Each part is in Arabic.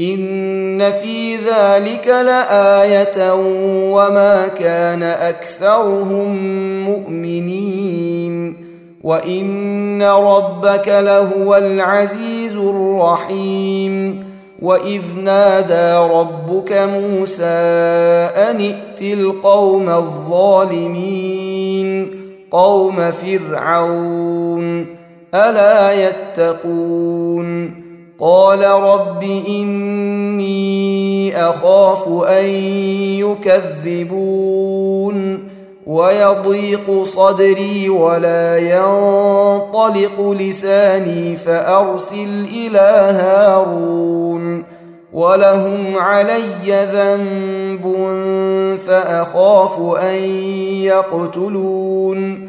ان في ذلك لايه وما كان اكثرهم مؤمنين وان ربك لهو العزيز الرحيم واذ نادى ربك موسى ان ائت القوم الظالمين قوم فرعون الا يتقون قال رب إني أخاف أن يكذبون ويضيق صدري ولا ينطلق لساني فأرسل إلى هارون ولهم علي ذنب فأخاف أن يقتلون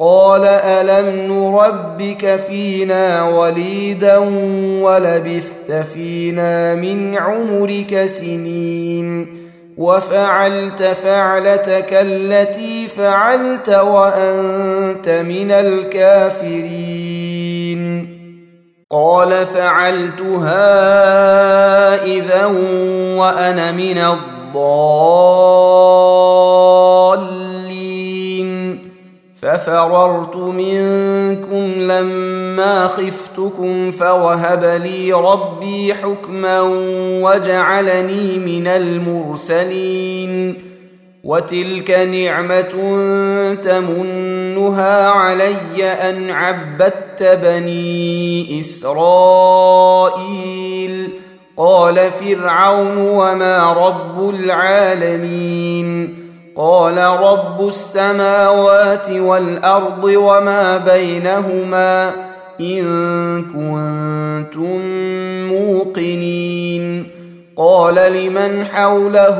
قال ألم نربك فينا وليدا ولبثت فينا من عمرك سنين وفعلت فعلتك التي فعلت وأنت من الكافرين. قال فعلتها إذا وأنا من الضالين. ففررت منكم لما خفتكم فوهب لي ربي حكما وجعلني من المرسلين وتلك نعمة تمنها علي أن عبدت بني إسرائيل. قال فرعون وما رب العالمين. قال رب السماوات والأرض وما بينهما إن كنتم موقنين. قال لمن حوله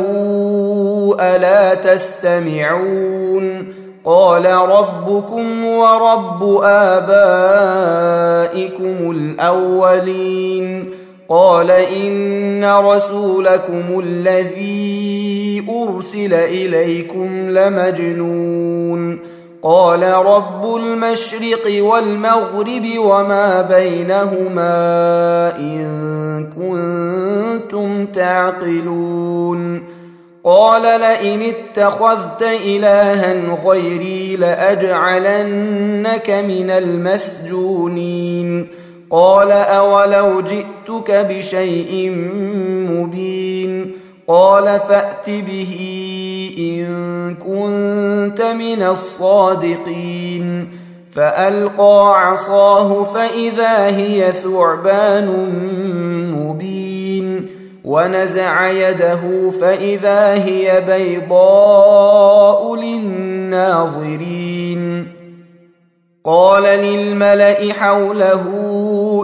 ألا تستمعون؟ قال ربكم ورب آبائكم الأولين. قال إن رسولكم الذي أرسل إليكم لمجنون. قال رب المشرق والمغرب وما بينهما إن كنتم تعقلون. قال لئن اتخذت إلها غيري لأجعلنك من المسجونين. قال أولو جئتك بشيء مبين قال فأت به إن كنت من الصادقين فألقى عصاه فإذا هي ثعبان مبين ونزع يده فإذا هي بيضاء للناظرين قال للملأ حوله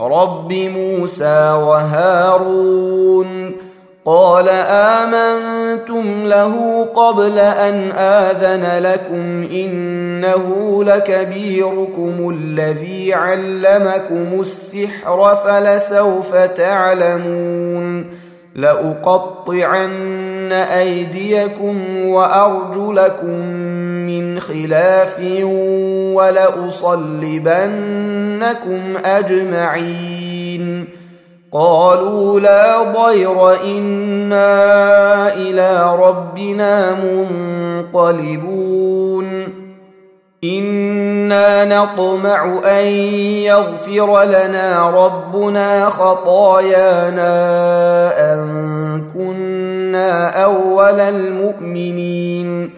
رب موسى وهارون قال آمنتم له قبل أن آذن لكم إنه لكبيركم الذي علمكم السحر فلسوف تعلمون لأقطعن أيديكم وأرجلكم من خلاف ولأصلبنكم أجمعين. قالوا لا ضير إنا إلى ربنا منقلبون. إنا نطمع أن يغفر لنا ربنا خطايانا أن كنا أول المؤمنين.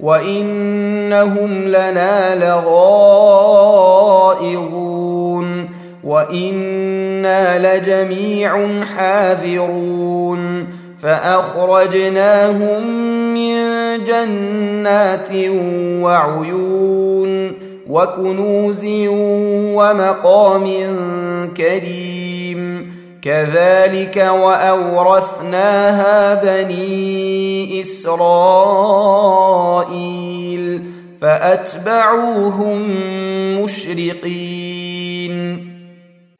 وانهم لنا لغائظون وأنا لجميع حاذرون فاخرجناهم من جنات وعيون وكنوز ومقام كريم كذلك وأورثناها بني إسرائيل فأتبعوهم مشرقين.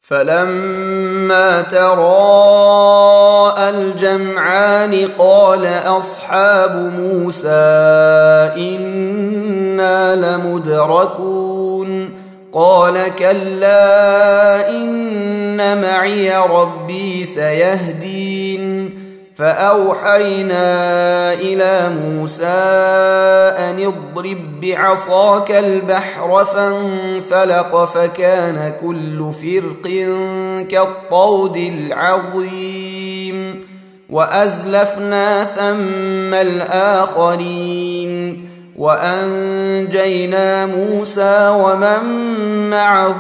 فلما تراءى الجمعان قال أصحاب موسى إنا لمدركون. قال كلا إن معي ربي سيهدين. فأوحينا إلى موسى أن اضرب بعصاك البحر فانفلق فكان كل فرق كالطود العظيم. وأزلفنا ثم الآخرين. وأنجينا موسى ومن معه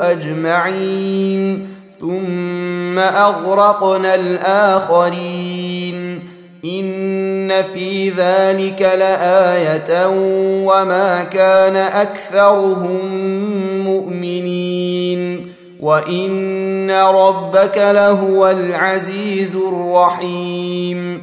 أجمعين ثم أغرقنا الآخرين إن في ذلك لآية وما كان أكثرهم مؤمنين وإن ربك لهو العزيز الرحيم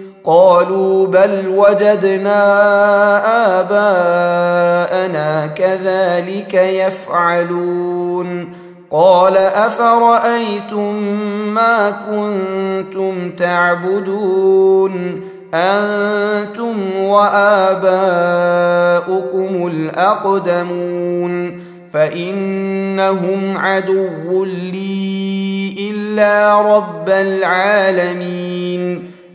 قالوا بل وجدنا آباءنا كذلك يفعلون. قال أفرأيتم ما كنتم تعبدون؟ أنتم وآباؤكم الأقدمون. فإنهم عدو لي إلا رب العالمين.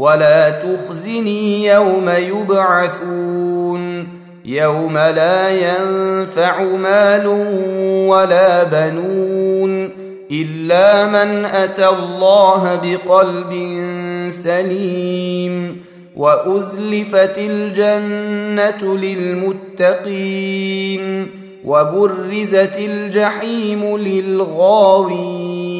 ولا تخزني يوم يبعثون يوم لا ينفع مال ولا بنون إلا من أتى الله بقلب سليم وأزلفت الجنة للمتقين وبرزت الجحيم للغاوين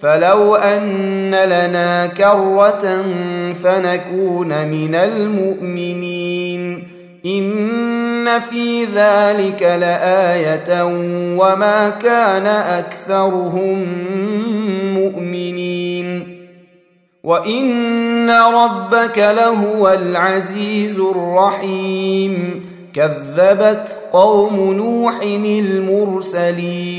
فلو ان لنا كره فنكون من المؤمنين ان في ذلك لايه وما كان اكثرهم مؤمنين وان ربك لهو العزيز الرحيم كذبت قوم نوح المرسلين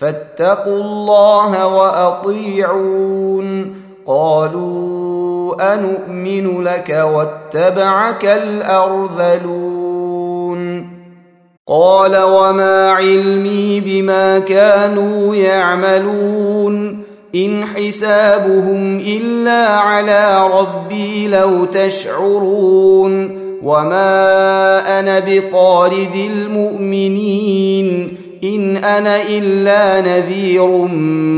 فاتقوا الله وأطيعون. قالوا انومن لك واتبعك الأرذلون. قال وما علمي بما كانوا يعملون. إن حسابهم إلا على ربي لو تشعرون. وما أنا بطارد المؤمنين. إن أنا إلا نذير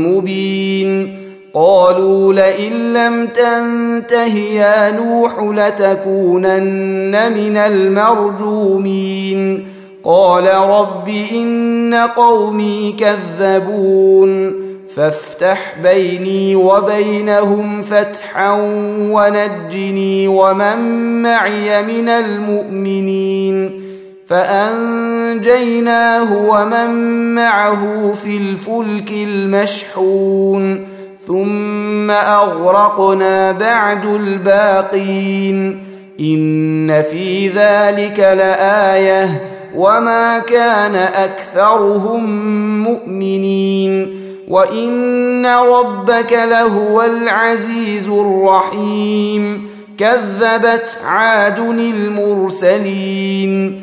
مبين. قالوا لئن لم تنته يا نوح لتكونن من المرجومين. قال رب إن قومي كذبون. فافتح بيني وبينهم فتحا ونجني ومن معي من المؤمنين. فأنجيناه ومن معه في الفلك المشحون ثم أغرقنا بعد الباقين. إن في ذلك لآية وما كان أكثرهم مؤمنين. وإن ربك لهو العزيز الرحيم. كذبت عاد المرسلين.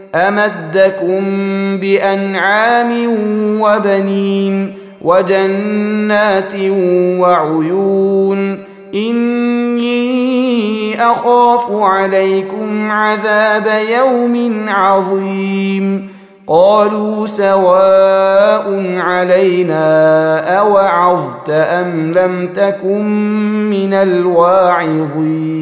أمدكم بأنعام وبنين وجنات وعيون إني أخاف عليكم عذاب يوم عظيم قالوا سواء علينا أوعظت أم لم تكن من الواعظين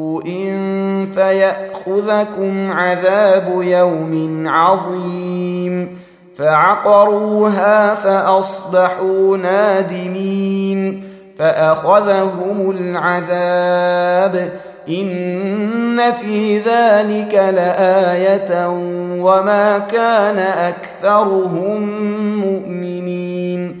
فياخذكم عذاب يوم عظيم فعقروها فاصبحوا نادمين فاخذهم العذاب ان في ذلك لايه وما كان اكثرهم مؤمنين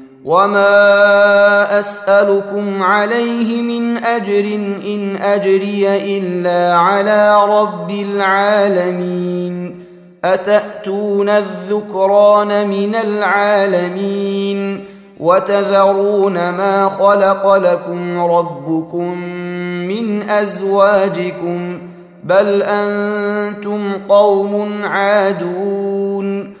وما اسالكم عليه من اجر ان اجري الا على رب العالمين اتاتون الذكران من العالمين وتذرون ما خلق لكم ربكم من ازواجكم بل أنتم قوم عادون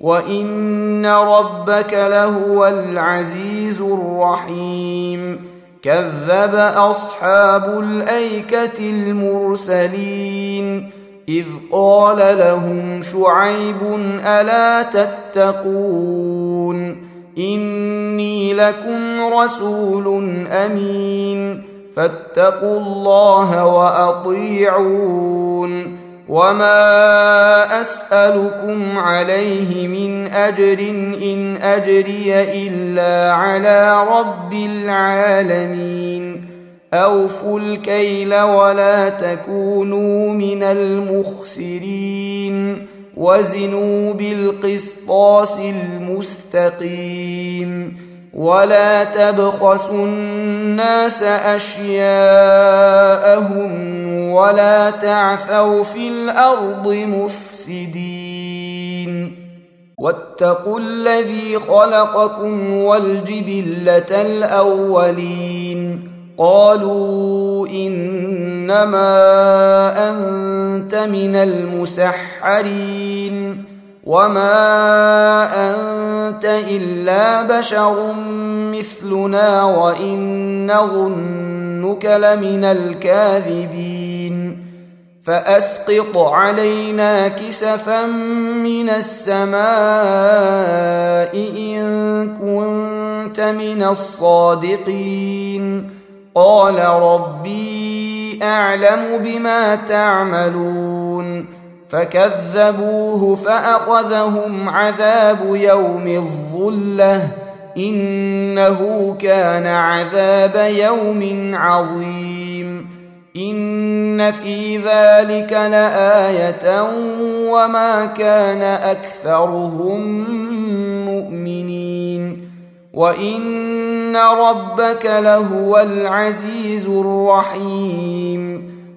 وان ربك لهو العزيز الرحيم كذب اصحاب الايكه المرسلين اذ قال لهم شعيب الا تتقون اني لكم رسول امين فاتقوا الله واطيعون وما اسالكم عليه من اجر ان اجري الا على رب العالمين اوفوا الكيل ولا تكونوا من المخسرين وزنوا بالقسطاس المستقيم ولا تبخسوا الناس اشياءهم ولا تعثوا في الأرض مفسدين واتقوا الذي خلقكم والجبله الاولين قالوا انما انت من المسحرين وما انت الا بشر مثلنا وان نظنك لمن الكاذبين فاسقط علينا كسفا من السماء ان كنت من الصادقين قال ربي اعلم بما تعملون فكذبوه فأخذهم عذاب يوم الظلة إنه كان عذاب يوم عظيم. إن في ذلك لآية وما كان أكثرهم مؤمنين. وإن ربك لهو العزيز الرحيم.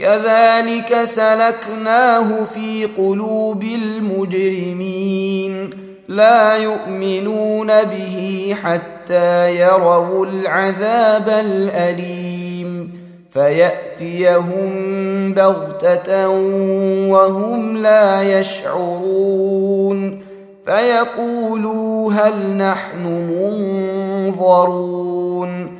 كذلك سلكناه في قلوب المجرمين. لا يؤمنون به حتى يروا العذاب الأليم. فيأتيهم بغتة وهم لا يشعرون. فيقولوا هل نحن منظرون.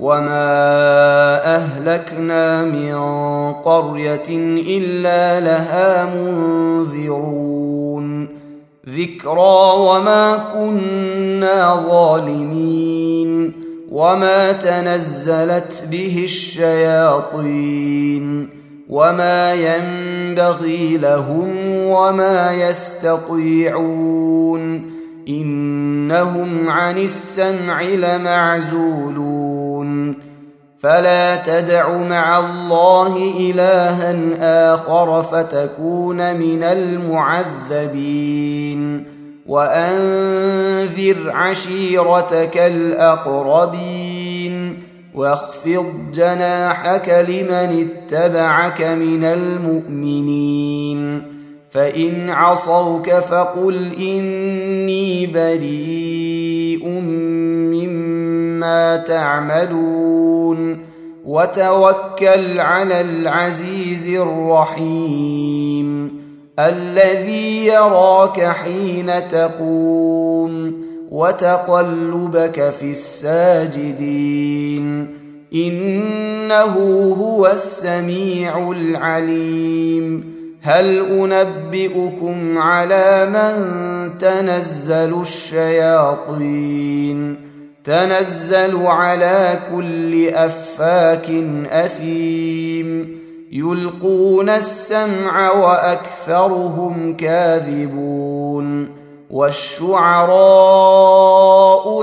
وما اهلكنا من قريه الا لها منذرون ذكرى وما كنا ظالمين وما تنزلت به الشياطين وما ينبغي لهم وما يستطيعون إنهم عن السمع لمعزولون. فلا تدع مع الله إلها آخر فتكون من المعذبين. وأنذر عشيرتك الأقربين. واخفض جناحك لمن اتبعك من المؤمنين. فان عصوك فقل اني بريء مما تعملون وتوكل على العزيز الرحيم الذي يراك حين تقوم وتقلبك في الساجدين انه هو السميع العليم هل أنبئكم على من تنزل الشياطين؟ تنزل على كل أفاك أثيم. يلقون السمع وأكثرهم كاذبون. والشعراء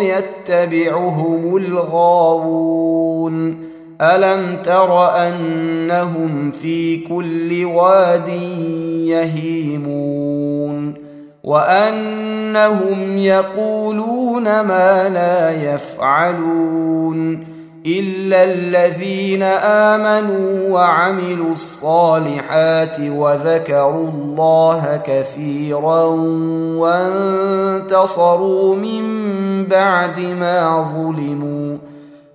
يتبعهم الغاوون. ألم تر أنهم في كل واد يهيمون وأنهم يقولون ما لا يفعلون إلا الذين آمنوا وعملوا الصالحات وذكروا الله كثيرا وانتصروا من بعد ما ظلموا